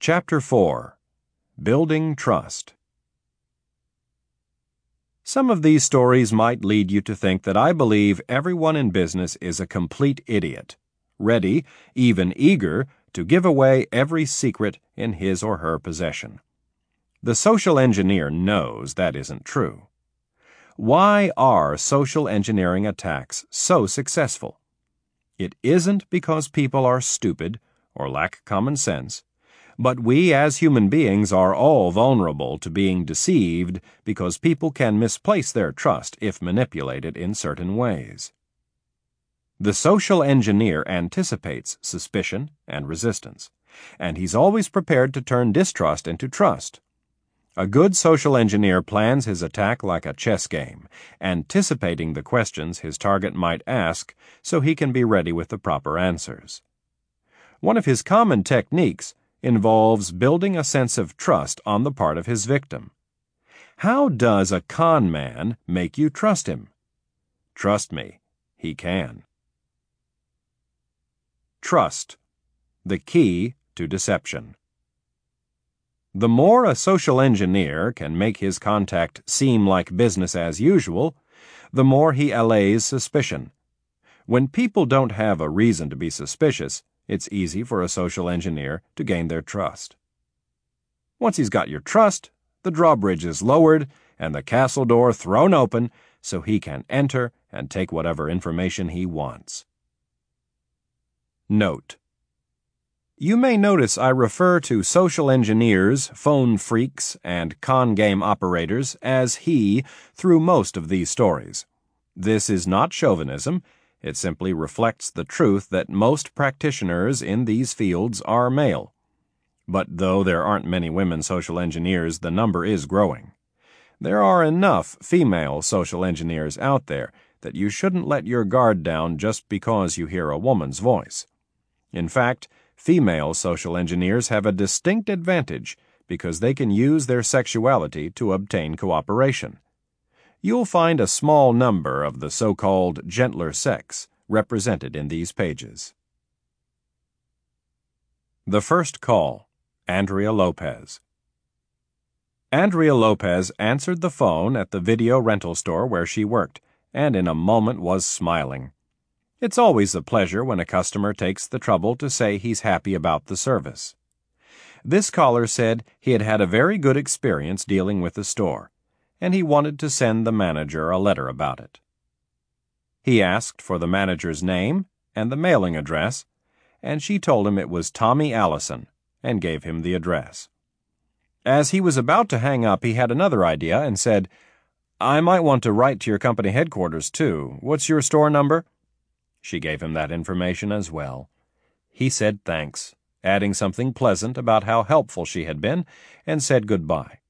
Chapter 4 Building Trust Some of these stories might lead you to think that I believe everyone in business is a complete idiot, ready, even eager, to give away every secret in his or her possession. The social engineer knows that isn't true. Why are social engineering attacks so successful? It isn't because people are stupid or lack common sense but we as human beings are all vulnerable to being deceived because people can misplace their trust if manipulated in certain ways. The social engineer anticipates suspicion and resistance, and he's always prepared to turn distrust into trust. A good social engineer plans his attack like a chess game, anticipating the questions his target might ask so he can be ready with the proper answers. One of his common techniques involves building a sense of trust on the part of his victim. How does a con man make you trust him? Trust me, he can. Trust, the key to deception. The more a social engineer can make his contact seem like business as usual, the more he allays suspicion. When people don't have a reason to be suspicious, it's easy for a social engineer to gain their trust. Once he's got your trust, the drawbridge is lowered and the castle door thrown open so he can enter and take whatever information he wants. Note You may notice I refer to social engineers, phone phreaks, and con game operators as he through most of these stories. This is not chauvinism it simply reflects the truth that most practitioners in these fields are male. But though there aren't many women social engineers, the number is growing. There are enough female social engineers out there that you shouldn't let your guard down just because you hear a woman's voice. In fact, female social engineers have a distinct advantage because they can use their sexuality to obtain cooperation you'll find a small number of the so called gentler sex represented in these pages. The First Call Andrea Lopez. Andrea Lopez answered the phone at the video rental store where she worked and in a moment was smiling. It's always a pleasure when a customer takes the trouble to say he's happy about the service. This caller said he had had a very good experience dealing with the store and he wanted to send the manager a letter about it. He asked for the manager's name and the mailing address, and she told him it was Tommy Allison and gave him the address. As he was about to hang up, he had another idea and said, I might want to write to your company headquarters, too. What's your store number? She gave him that information as well. He said thanks, adding something pleasant about how helpful she had been, and said goodbye.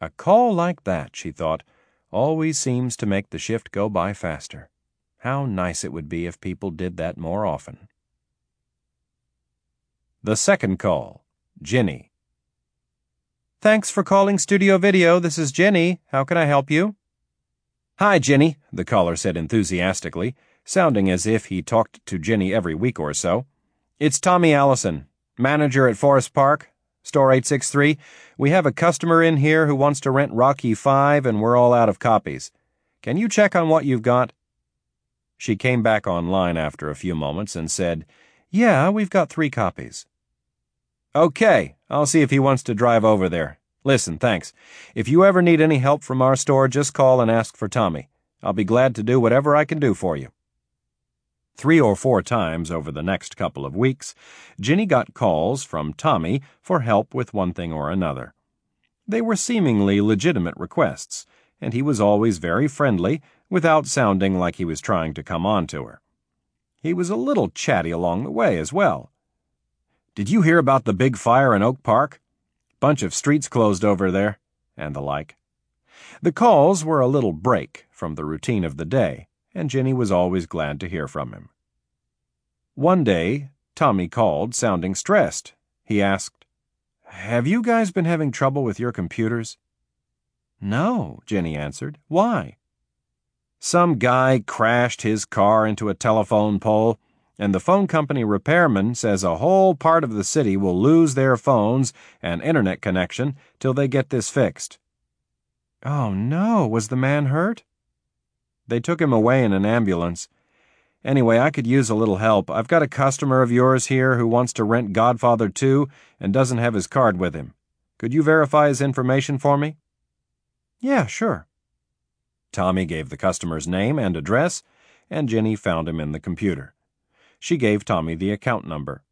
A call like that, she thought, always seems to make the shift go by faster. How nice it would be if people did that more often. The second call, Ginny. Thanks for calling Studio Video. This is Ginny. How can I help you? Hi, Ginny, the caller said enthusiastically, sounding as if he talked to Ginny every week or so. It's Tommy Allison, manager at Forest Park. Store 863, we have a customer in here who wants to rent Rocky 5 and we're all out of copies. Can you check on what you've got? She came back online after a few moments and said, Yeah, we've got three copies. Okay, I'll see if he wants to drive over there. Listen, thanks. If you ever need any help from our store, just call and ask for Tommy. I'll be glad to do whatever I can do for you. Three or four times over the next couple of weeks, Ginny got calls from Tommy for help with one thing or another. They were seemingly legitimate requests, and he was always very friendly without sounding like he was trying to come on to her. He was a little chatty along the way as well. Did you hear about the big fire in Oak Park? Bunch of streets closed over there, and the like. The calls were a little break from the routine of the day and Ginny was always glad to hear from him. One day, Tommy called, sounding stressed. He asked, Have you guys been having trouble with your computers? No, Ginny answered. Why? Some guy crashed his car into a telephone pole. and the phone company repairman says a whole part of the city will lose their phones and internet connection till they get this fixed. Oh no, was the man hurt? They took him away in an ambulance. Anyway, I could use a little help. I've got a customer of yours here who wants to rent Godfather 2 and doesn't have his card with him. Could you verify his information for me? Yeah, sure. Tommy gave the customer's name and address, and Ginny found him in the computer. She gave Tommy the account number.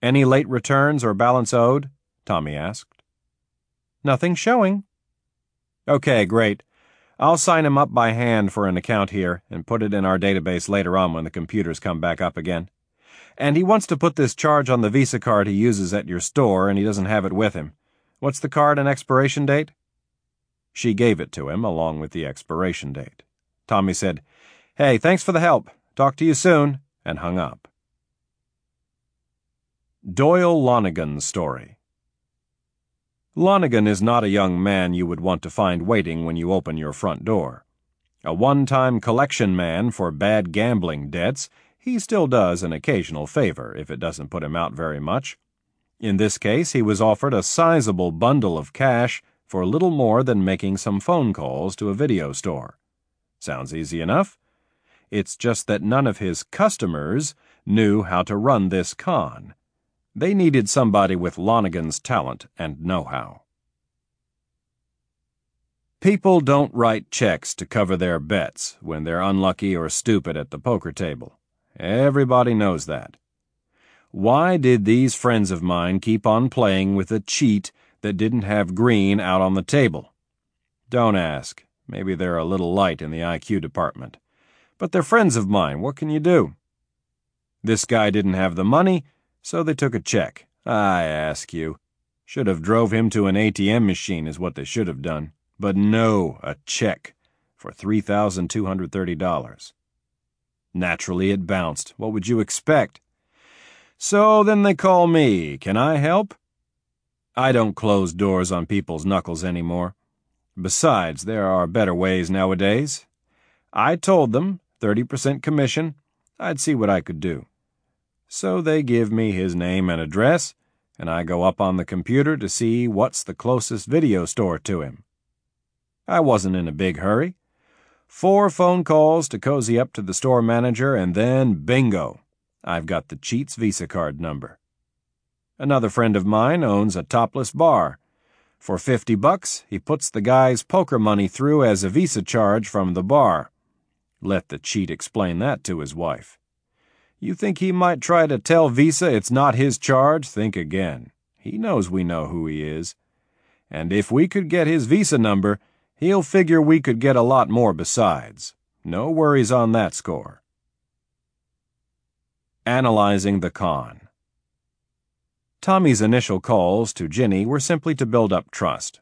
Any late returns or balance owed? Tommy asked. Nothing showing. Okay, great. I'll sign him up by hand for an account here and put it in our database later on when the computers come back up again. And he wants to put this charge on the Visa card he uses at your store and he doesn't have it with him. What's the card and expiration date? She gave it to him along with the expiration date. Tommy said, Hey, thanks for the help. Talk to you soon, and hung up. Doyle Lonigan's Story Lonigan is not a young man you would want to find waiting when you open your front door. A one time collection man for bad gambling debts, he still does an occasional favor if it doesn't put him out very much. In this case, he was offered a sizable bundle of cash for little more than making some phone calls to a video store. Sounds easy enough. It's just that none of his customers knew how to run this con they needed somebody with Lonigan's talent and know how. People don't write checks to cover their bets when they're unlucky or stupid at the poker table. Everybody knows that. Why did these friends of mine keep on playing with a cheat that didn't have green out on the table? Don't ask. Maybe they're a little light in the IQ department. But they're friends of mine. What can you do? This guy didn't have the money, so they took a check. I ask you. Should have drove him to an ATM machine is what they should have done. But no, a check for $3,230. Naturally, it bounced. What would you expect? So then they call me. Can I help? I don't close doors on people's knuckles anymore. Besides, there are better ways nowadays. I told them, 30% commission, I'd see what I could do. So they give me his name and address, and I go up on the computer to see what's the closest video store to him. I wasn't in a big hurry. Four phone calls to cozy up to the store manager, and then bingo, I've got the cheat's Visa card number. Another friend of mine owns a topless bar. For 50 bucks, he puts the guy's poker money through as a Visa charge from the bar. Let the cheat explain that to his wife. You think he might try to tell Visa it's not his charge? Think again. He knows we know who he is. And if we could get his Visa number, he'll figure we could get a lot more besides. No worries on that score. Analyzing the con. Tommy's initial calls to Ginny were simply to build up trust.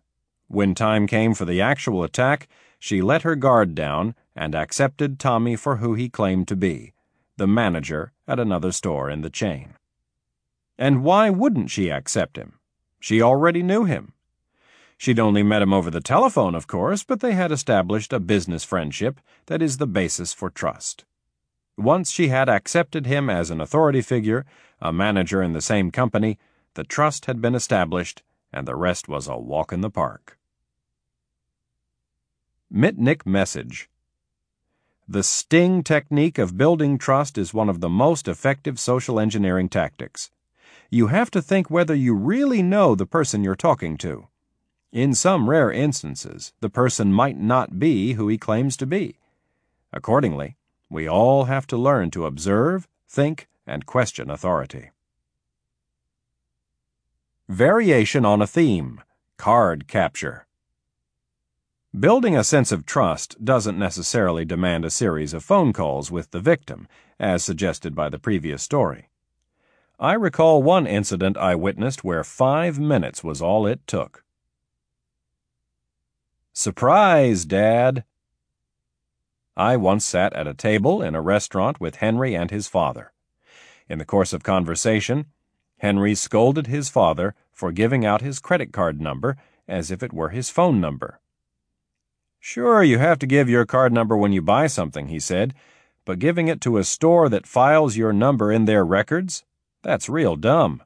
When time came for the actual attack, she let her guard down and accepted Tommy for who he claimed to be the manager at another store in the chain. And why wouldn't she accept him? She already knew him. She'd only met him over the telephone, of course, but they had established a business friendship that is the basis for trust. Once she had accepted him as an authority figure, a manager in the same company, the trust had been established, and the rest was a walk in the park. Mitnick Message the sting technique of building trust is one of the most effective social engineering tactics. You have to think whether you really know the person you're talking to. In some rare instances, the person might not be who he claims to be. Accordingly, we all have to learn to observe, think, and question authority. Variation on a theme Card capture. Building a sense of trust doesn't necessarily demand a series of phone calls with the victim, as suggested by the previous story. I recall one incident I witnessed where five minutes was all it took. Surprise, Dad! I once sat at a table in a restaurant with Henry and his father. In the course of conversation, Henry scolded his father for giving out his credit card number as if it were his phone number. Sure, you have to give your card number when you buy something, he said, but giving it to a store that files your number in their records? That's real dumb.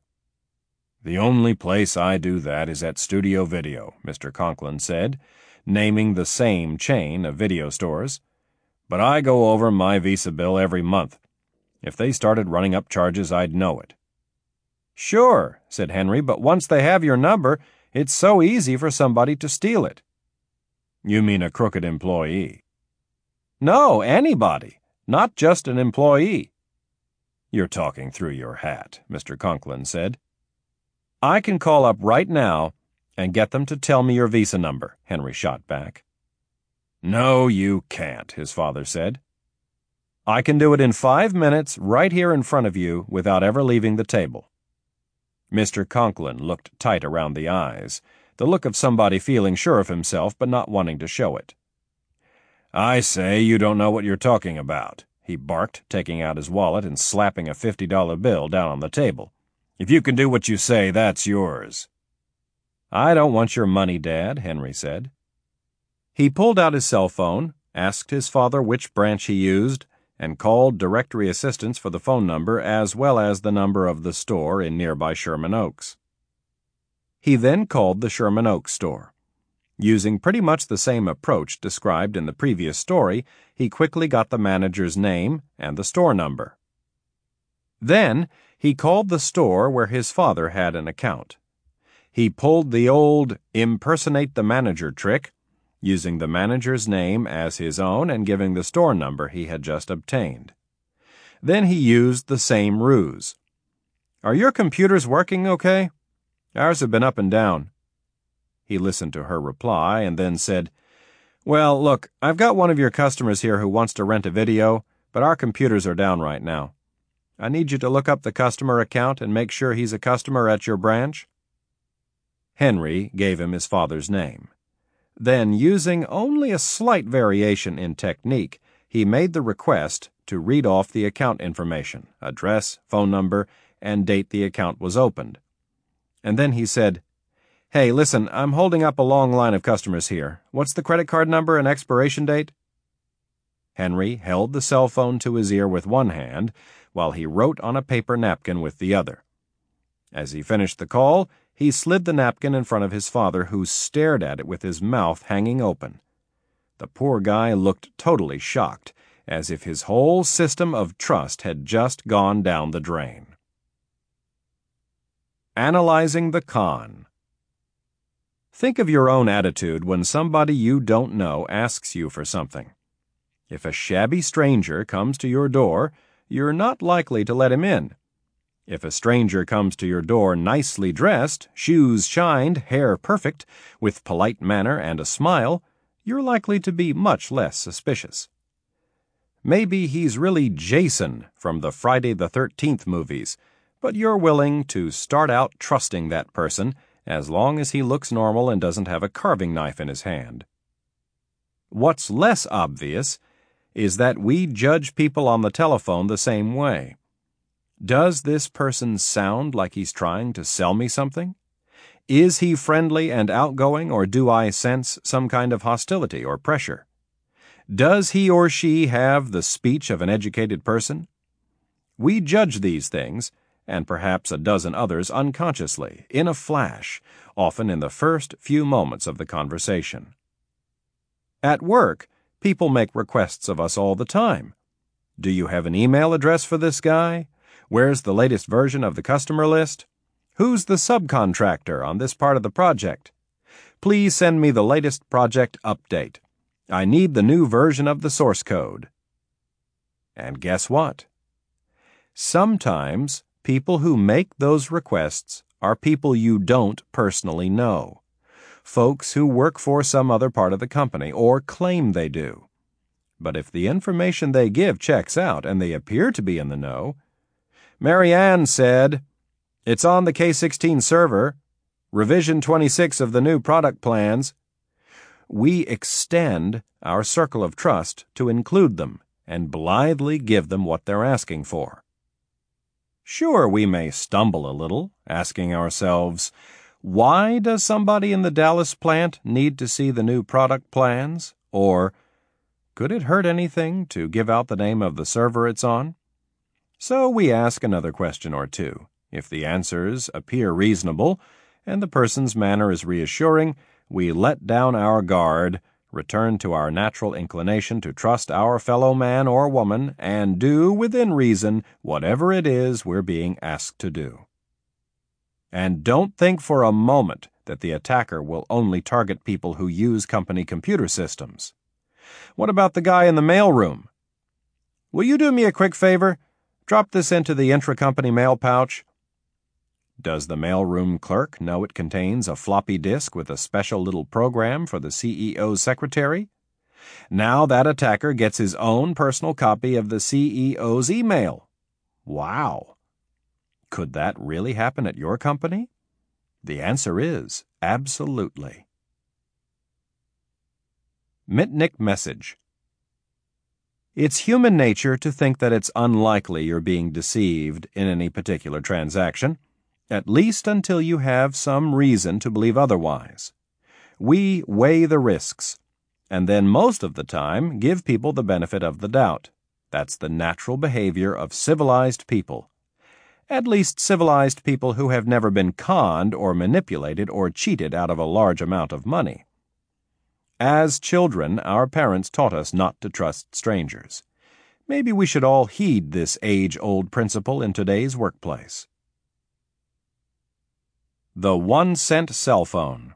The only place I do that is at Studio Video, Mr. Conklin said, naming the same chain of video stores. But I go over my Visa bill every month. If they started running up charges, I'd know it. Sure, said Henry, but once they have your number, it's so easy for somebody to steal it. You mean a crooked employee? No, anybody, not just an employee. You're talking through your hat, Mr. Conklin said. I can call up right now and get them to tell me your visa number, Henry shot back. No, you can't, his father said. I can do it in five minutes right here in front of you without ever leaving the table. Mr. Conklin looked tight around the eyes, the look of somebody feeling sure of himself but not wanting to show it. I say you don't know what you're talking about, he barked, taking out his wallet and slapping a $50 bill down on the table. If you can do what you say, that's yours. I don't want your money, Dad, Henry said. He pulled out his cell phone, asked his father which branch he used, and called directory assistance for the phone number as well as the number of the store in nearby Sherman Oaks. He then called the Sherman Oaks store. Using pretty much the same approach described in the previous story, he quickly got the manager's name and the store number. Then he called the store where his father had an account. He pulled the old impersonate the manager trick using the manager's name as his own and giving the store number he had just obtained. Then he used the same ruse. Are your computers working okay? Ours have been up and down. He listened to her reply and then said, Well, look, I've got one of your customers here who wants to rent a video, but our computers are down right now. I need you to look up the customer account and make sure he's a customer at your branch. Henry gave him his father's name. Then, using only a slight variation in technique, he made the request to read off the account information address, phone number, and date the account was opened. And then he said, Hey, listen, I'm holding up a long line of customers here. What's the credit card number and expiration date? Henry held the cell phone to his ear with one hand while he wrote on a paper napkin with the other. As he finished the call, he slid the napkin in front of his father, who stared at it with his mouth hanging open. The poor guy looked totally shocked, as if his whole system of trust had just gone down the drain. Analyzing the con. Think of your own attitude when somebody you don't know asks you for something. If a shabby stranger comes to your door, you're not likely to let him in. If a stranger comes to your door nicely dressed, shoes shined, hair perfect, with polite manner and a smile, you're likely to be much less suspicious. Maybe he's really Jason from the Friday the 13th movies, but you're willing to start out trusting that person as long as he looks normal and doesn't have a carving knife in his hand. What's less obvious is that we judge people on the telephone the same way. Does this person sound like he's trying to sell me something? Is he friendly and outgoing, or do I sense some kind of hostility or pressure? Does he or she have the speech of an educated person? We judge these things, and perhaps a dozen others unconsciously, in a flash, often in the first few moments of the conversation. At work, people make requests of us all the time. Do you have an email address for this guy? Where's the latest version of the customer list? Who's the subcontractor on this part of the project? Please send me the latest project update. I need the new version of the source code. And guess what? Sometimes people who make those requests are people you don't personally know. Folks who work for some other part of the company or claim they do. But if the information they give checks out and they appear to be in the know, Marianne said, It's on the K16 server, revision 26 of the new product plans. We extend our circle of trust to include them and blithely give them what they're asking for. Sure, we may stumble a little, asking ourselves, why does somebody in the Dallas plant need to see the new product plans? Or, Could it hurt anything to give out the name of the server it's on? So we ask another question or two. If the answers appear reasonable and the person's manner is reassuring, we let down our guard, return to our natural inclination to trust our fellow man or woman, and do, within reason, whatever it is we're being asked to do. And don't think for a moment that the attacker will only target people who use company computer systems. What about the guy in the mailroom? Will you do me a quick favor? Drop this into the intra-company mail pouch. Does the mailroom clerk know it contains a floppy disk with a special little program for the CEO's secretary? Now that attacker gets his own personal copy of the CEO's email. Wow. Could that really happen at your company? The answer is absolutely. Mitnick Message It's human nature to think that it's unlikely you're being deceived in any particular transaction, at least until you have some reason to believe otherwise. We weigh the risks, and then most of the time give people the benefit of the doubt. That's the natural behavior of civilized people. At least civilized people who have never been conned or manipulated or cheated out of a large amount of money. As children, our parents taught us not to trust strangers. Maybe we should all heed this age old principle in today's workplace. The One Cent Cell Phone.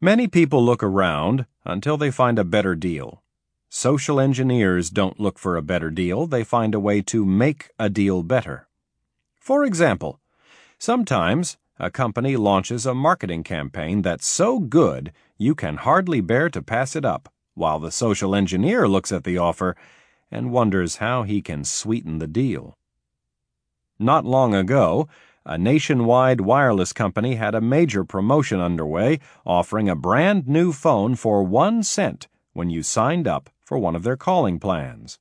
Many people look around until they find a better deal. Social engineers don't look for a better deal, they find a way to make a deal better. For example, sometimes a company launches a marketing campaign that's so good you can hardly bear to pass it up, while the social engineer looks at the offer and wonders how he can sweeten the deal. Not long ago, a nationwide wireless company had a major promotion underway offering a brand new phone for one cent when you signed up for one of their calling plans.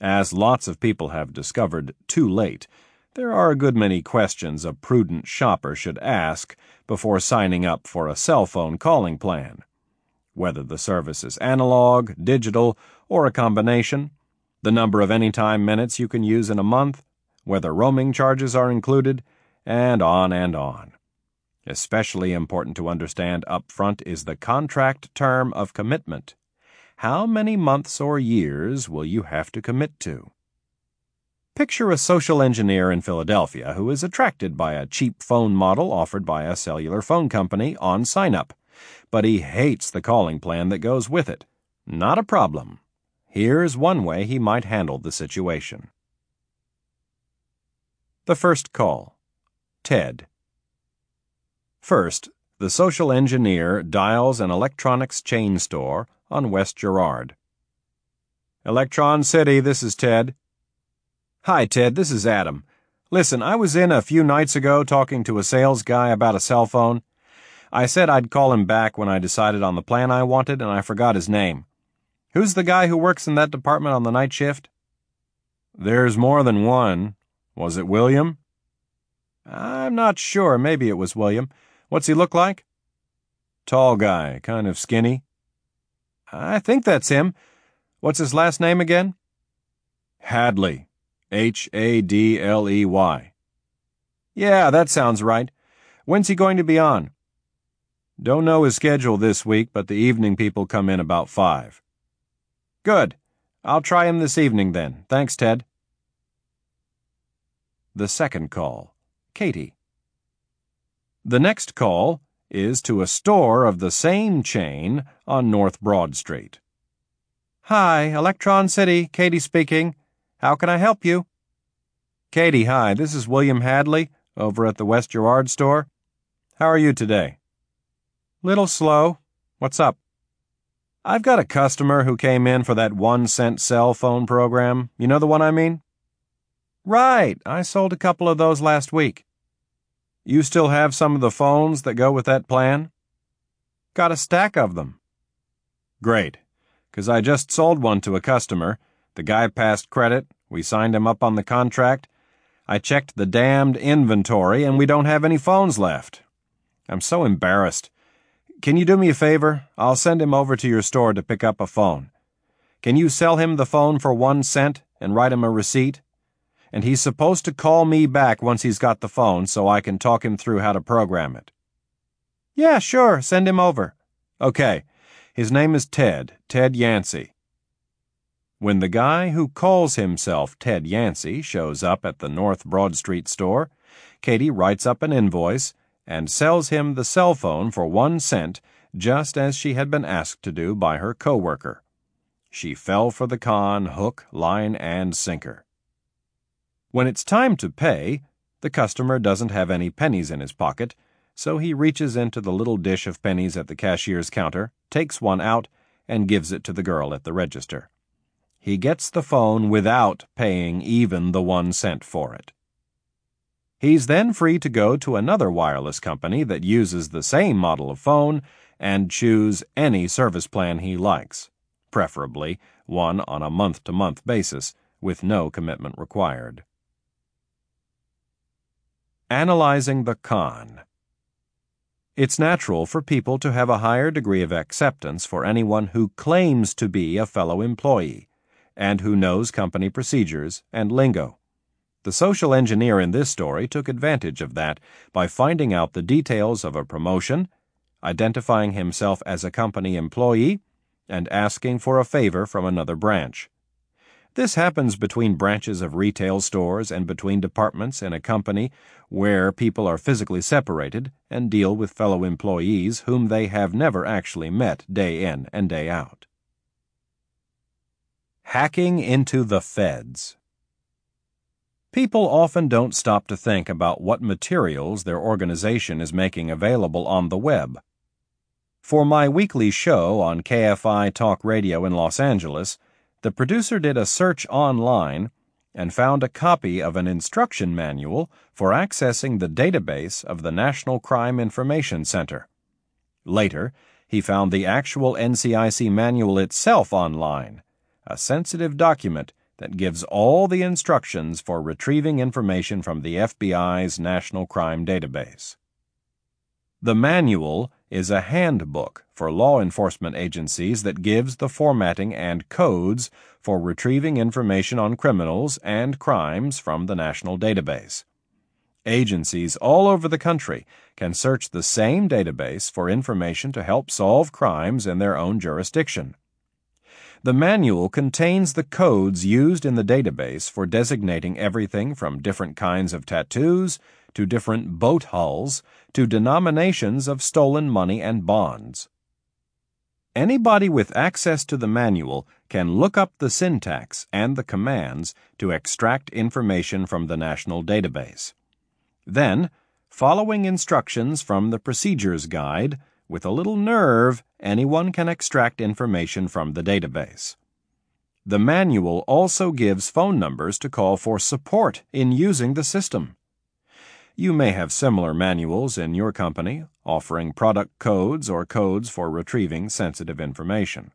As lots of people have discovered too late, there are a good many questions a prudent shopper should ask before signing up for a cell phone calling plan. Whether the service is analog, digital, or a combination, the number of anytime minutes you can use in a month, whether roaming charges are included, and on and on. Especially important to understand up front is the contract term of commitment. How many months or years will you have to commit to? Picture a social engineer in Philadelphia who is attracted by a cheap phone model offered by a cellular phone company on sign up, but he hates the calling plan that goes with it. Not a problem. Here's one way he might handle the situation. The first call. Ted. First, the social engineer dials an electronics chain store on West Girard. Electron City, this is Ted. Hi, Ted, this is Adam. Listen, I was in a few nights ago talking to a sales guy about a cell phone. I said I'd call him back when I decided on the plan I wanted, and I forgot his name. Who's the guy who works in that department on the night shift? There's more than one. Was it William? I'm not sure. Maybe it was William. What's he look like? Tall guy, kind of skinny. I think that's him. What's his last name again? Hadley. H A D L E Y. Yeah, that sounds right. When's he going to be on? Don't know his schedule this week, but the evening people come in about five. Good. I'll try him this evening then. Thanks, Ted. The second call. Katie. The next call is to a store of the same chain on North Broad Street. Hi, Electron City, Katie speaking. How can I help you? Katie, hi. This is William Hadley over at the West Girard store. How are you today? Little slow. What's up? I've got a customer who came in for that one cent cell phone program. You know the one I mean? Right. I sold a couple of those last week. You still have some of the phones that go with that plan? Got a stack of them. Great. Because I just sold one to a customer the guy passed credit, we signed him up on the contract. I checked the damned inventory, and we don't have any phones left. I'm so embarrassed. Can you do me a favor? I'll send him over to your store to pick up a phone. Can you sell him the phone for one cent and write him a receipt? And he's supposed to call me back once he's got the phone so I can talk him through how to program it. Yeah, sure, send him over. Okay. His name is Ted, Ted Yancey. When the guy who calls himself Ted Yancey shows up at the North Broad Street store, Katie writes up an invoice and sells him the cell phone for one cent, just as she had been asked to do by her coworker. She fell for the con hook, line, and sinker. When it's time to pay, the customer doesn't have any pennies in his pocket, so he reaches into the little dish of pennies at the cashier's counter, takes one out, and gives it to the girl at the register. He gets the phone without paying even the one cent for it. He's then free to go to another wireless company that uses the same model of phone and choose any service plan he likes, preferably one on a month to month basis with no commitment required. Analyzing the con. It's natural for people to have a higher degree of acceptance for anyone who claims to be a fellow employee and who knows company procedures and lingo. The social engineer in this story took advantage of that by finding out the details of a promotion, identifying himself as a company employee, and asking for a favor from another branch. This happens between branches of retail stores and between departments in a company where people are physically separated and deal with fellow employees whom they have never actually met day in and day out. Hacking into the Feds. People often don't stop to think about what materials their organization is making available on the web. For my weekly show on KFI Talk Radio in Los Angeles, the producer did a search online and found a copy of an instruction manual for accessing the database of the National Crime Information Center. Later, he found the actual NCIC manual itself online, a sensitive document that gives all the instructions for retrieving information from the FBI's National Crime Database. The manual is a handbook for law enforcement agencies that gives the formatting and codes for retrieving information on criminals and crimes from the national database. Agencies all over the country can search the same database for information to help solve crimes in their own jurisdiction. The manual contains the codes used in the database for designating everything from different kinds of tattoos to different boat hulls to denominations of stolen money and bonds. Anybody with access to the manual can look up the syntax and the commands to extract information from the national database. Then, following instructions from the procedures guide, with a little nerve, anyone can extract information from the database. The manual also gives phone numbers to call for support in using the system. You may have similar manuals in your company offering product codes or codes for retrieving sensitive information.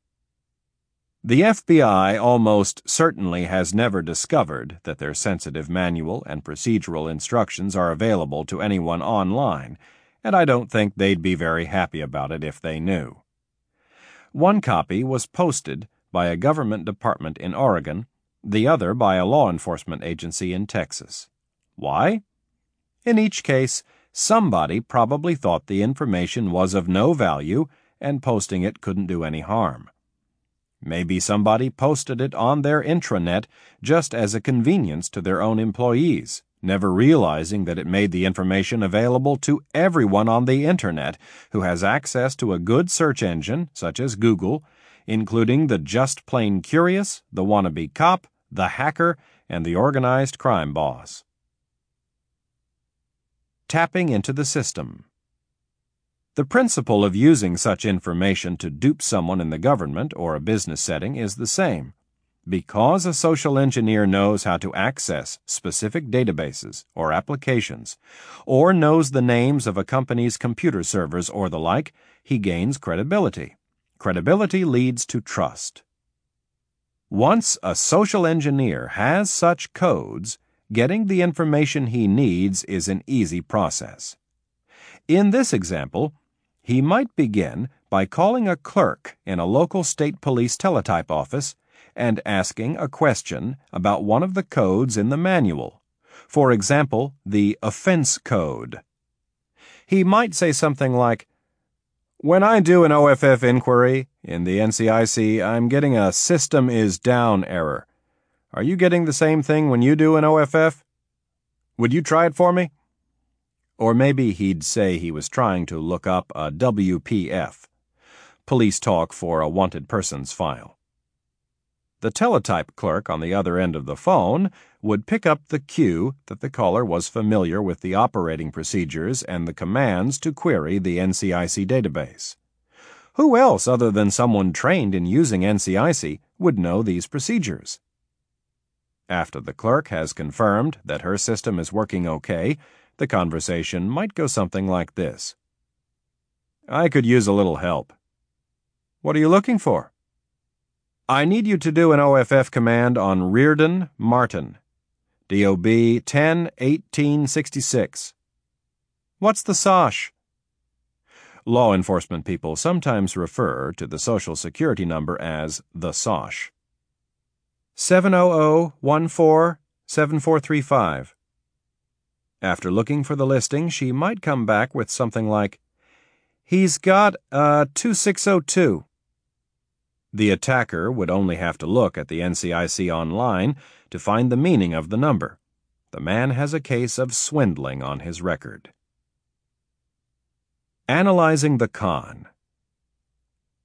The FBI almost certainly has never discovered that their sensitive manual and procedural instructions are available to anyone online and I don't think they'd be very happy about it if they knew. One copy was posted by a government department in Oregon, the other by a law enforcement agency in Texas. Why? In each case, somebody probably thought the information was of no value and posting it couldn't do any harm. Maybe somebody posted it on their intranet just as a convenience to their own employees never realizing that it made the information available to everyone on the Internet who has access to a good search engine, such as Google, including the just plain curious, the wannabe cop, the hacker, and the organized crime boss. Tapping into the system. The principle of using such information to dupe someone in the government or a business setting is the same. Because a social engineer knows how to access specific databases or applications, or knows the names of a company's computer servers or the like, he gains credibility. Credibility leads to trust. Once a social engineer has such codes, getting the information he needs is an easy process. In this example, he might begin by calling a clerk in a local state police teletype office and asking a question about one of the codes in the manual. For example, the offense code. He might say something like, When I do an OFF inquiry in the NCIC, I'm getting a system is down error. Are you getting the same thing when you do an OFF? Would you try it for me? Or maybe he'd say he was trying to look up a WPF, police talk for a wanted persons file. The teletype clerk on the other end of the phone would pick up the cue that the caller was familiar with the operating procedures and the commands to query the NCIC database. Who else other than someone trained in using NCIC would know these procedures? After the clerk has confirmed that her system is working okay, the conversation might go something like this I could use a little help. What are you looking for? I need you to do an OFF command on Reardon Martin. DOB 10 1866. What's the SOSH? Law enforcement people sometimes refer to the Social Security number as the SOSH. 700 7435. After looking for the listing, she might come back with something like, He's got a 2602. The attacker would only have to look at the NCIC online to find the meaning of the number. The man has a case of swindling on his record. Analyzing the con.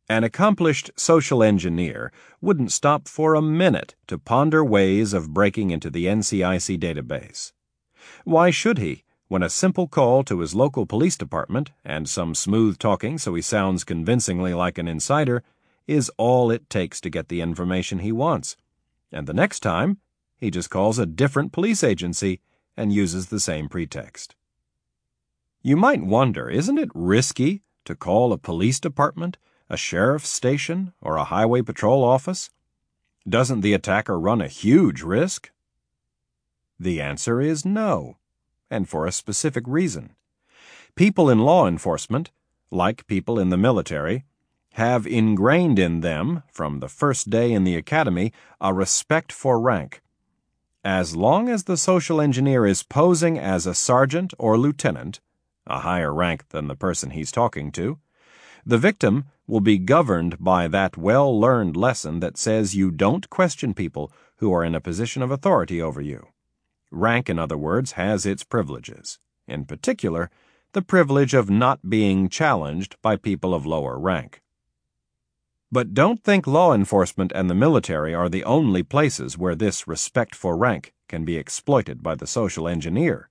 An accomplished social engineer wouldn't stop for a minute to ponder ways of breaking into the NCIC database. Why should he, when a simple call to his local police department and some smooth talking so he sounds convincingly like an insider is all it takes to get the information he wants. And the next time, he just calls a different police agency and uses the same pretext. You might wonder isn't it risky to call a police department, a sheriff's station, or a highway patrol office? Doesn't the attacker run a huge risk? The answer is no, and for a specific reason. People in law enforcement, like people in the military, have ingrained in them, from the first day in the academy, a respect for rank. As long as the social engineer is posing as a sergeant or lieutenant, a higher rank than the person he's talking to, the victim will be governed by that well learned lesson that says you don't question people who are in a position of authority over you. Rank, in other words, has its privileges. In particular, the privilege of not being challenged by people of lower rank. But don't think law enforcement and the military are the only places where this respect for rank can be exploited by the social engineer.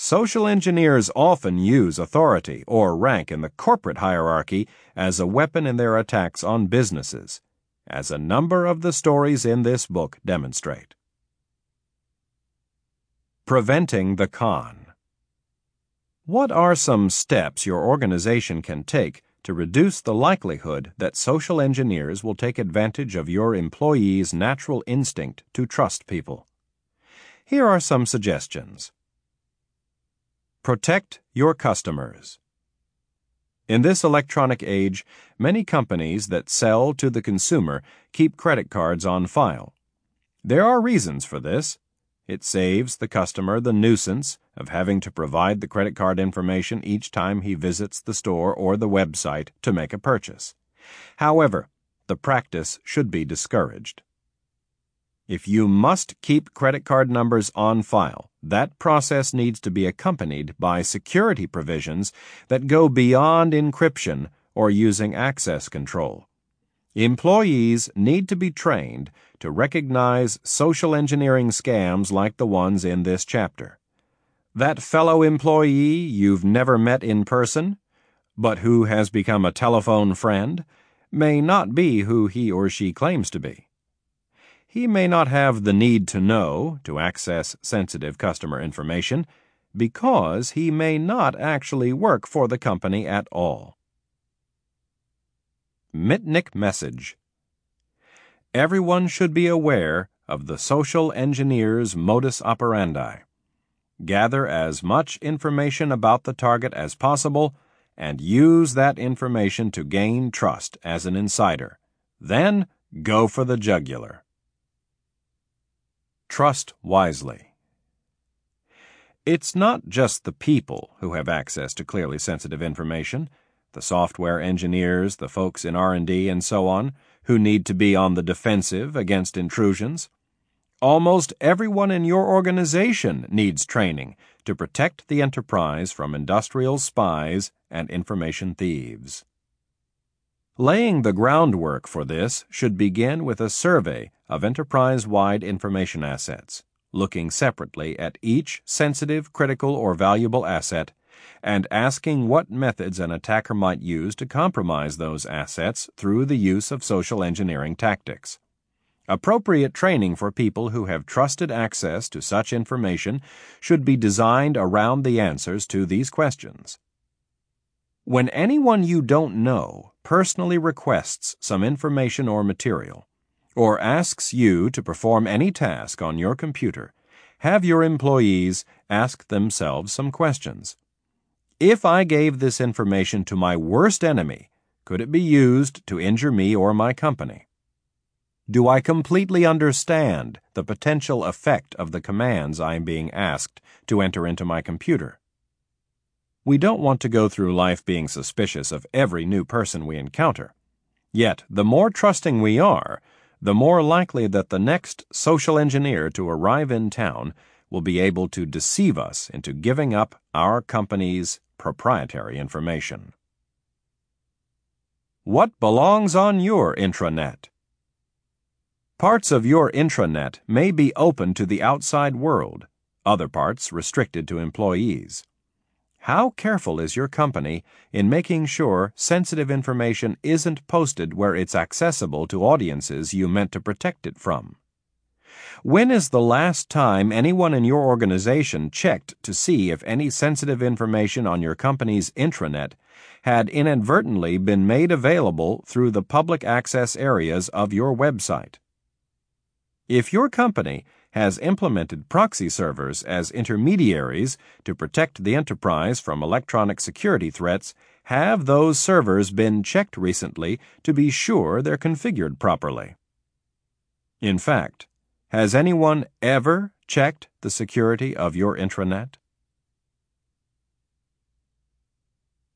Social engineers often use authority or rank in the corporate hierarchy as a weapon in their attacks on businesses, as a number of the stories in this book demonstrate. Preventing the Con What are some steps your organization can take to reduce the likelihood that social engineers will take advantage of your employees' natural instinct to trust people. Here are some suggestions. Protect your customers. In this electronic age, many companies that sell to the consumer keep credit cards on file. There are reasons for this. It saves the customer the nuisance of having to provide the credit card information each time he visits the store or the website to make a purchase. However, the practice should be discouraged. If you must keep credit card numbers on file, that process needs to be accompanied by security provisions that go beyond encryption or using access control. Employees need to be trained to recognize social engineering scams like the ones in this chapter. That fellow employee you've never met in person, but who has become a telephone friend, may not be who he or she claims to be. He may not have the need to know to access sensitive customer information because he may not actually work for the company at all. Mitnick Message Everyone should be aware of the social engineer's modus operandi. Gather as much information about the target as possible and use that information to gain trust as an insider. Then go for the jugular. Trust wisely. It's not just the people who have access to clearly sensitive information, the software engineers, the folks in R&D and so on, who need to be on the defensive against intrusions. Almost everyone in your organization needs training to protect the enterprise from industrial spies and information thieves. Laying the groundwork for this should begin with a survey of enterprise wide information assets, looking separately at each sensitive, critical, or valuable asset and asking what methods an attacker might use to compromise those assets through the use of social engineering tactics. Appropriate training for people who have trusted access to such information should be designed around the answers to these questions. When anyone you don't know personally requests some information or material, or asks you to perform any task on your computer, have your employees ask themselves some questions. If I gave this information to my worst enemy, could it be used to injure me or my company? Do I completely understand the potential effect of the commands I am being asked to enter into my computer? We don't want to go through life being suspicious of every new person we encounter. Yet, the more trusting we are, the more likely that the next social engineer to arrive in town will be able to deceive us into giving up our company's proprietary information. What belongs on your intranet? Parts of your intranet may be open to the outside world, other parts restricted to employees. How careful is your company in making sure sensitive information isn't posted where it's accessible to audiences you meant to protect it from? When is the last time anyone in your organization checked to see if any sensitive information on your company's intranet had inadvertently been made available through the public access areas of your website? If your company has implemented proxy servers as intermediaries to protect the enterprise from electronic security threats, have those servers been checked recently to be sure they're configured properly? In fact, has anyone ever checked the security of your intranet?